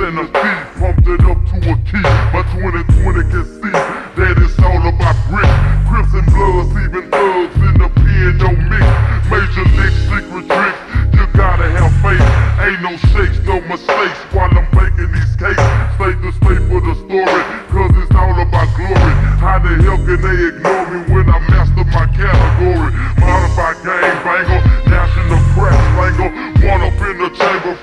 and pumped it up to a key. My 2020 can see that it's all about brick. Crips and bloods, even thugs in the pen don't mix. Major league secret trick, you gotta have faith. Ain't no shakes, no mistakes while I'm making these cakes. Stay the state for the story, cause it's all about glory. How the hell can they ignore me when I master my category? Modified gang banger, national press slanger. One up in the chamber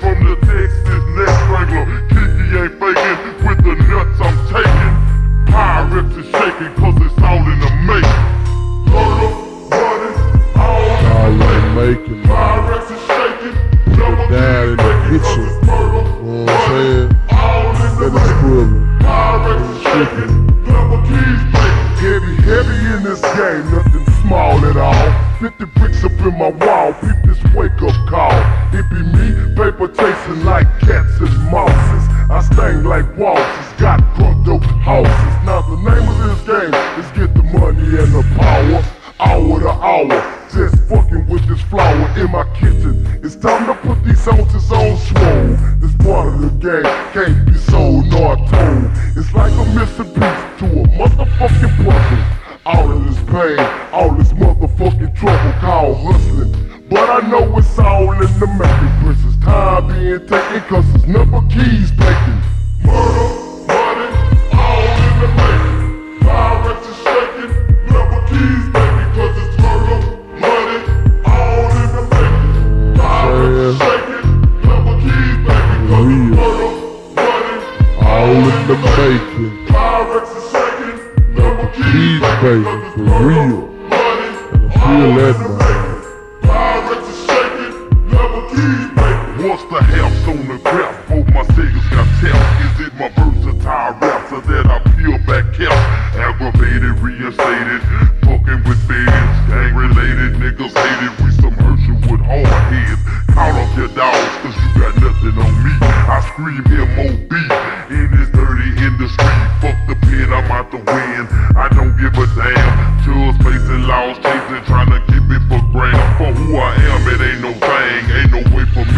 making. Pyrex is shaking. Double down in the kitchen. cause it's murder. You know what I'm saying? All in the That is equivalent. Pyrex is shaking. Double keys making. Heavy, heavy in this game, nothing small at all. 50 bricks up in my wall, peep this wake up call. It be me, paper chasing like cats and mouses. I sting like waltzes, got crunk dope houses. Now the name of this game game can't be sold nor told. It's like a missing piece to a motherfucking puzzle. All of this pain, all this motherfucking trouble called hustling. But I know it's all in the making. Versus time being taken, cause it's number keys the making. Pyrex is shaking, number keys it's for real. And I feel that, man. Pyrex is shaking, number keys making. What's the house on the graph? Both my singles got tapped. Is it my versatile I'm out to win. I don't give a damn. Judge facing laws, chasing, trying to get me for grand. For who I am, it ain't no thing. Ain't no way for me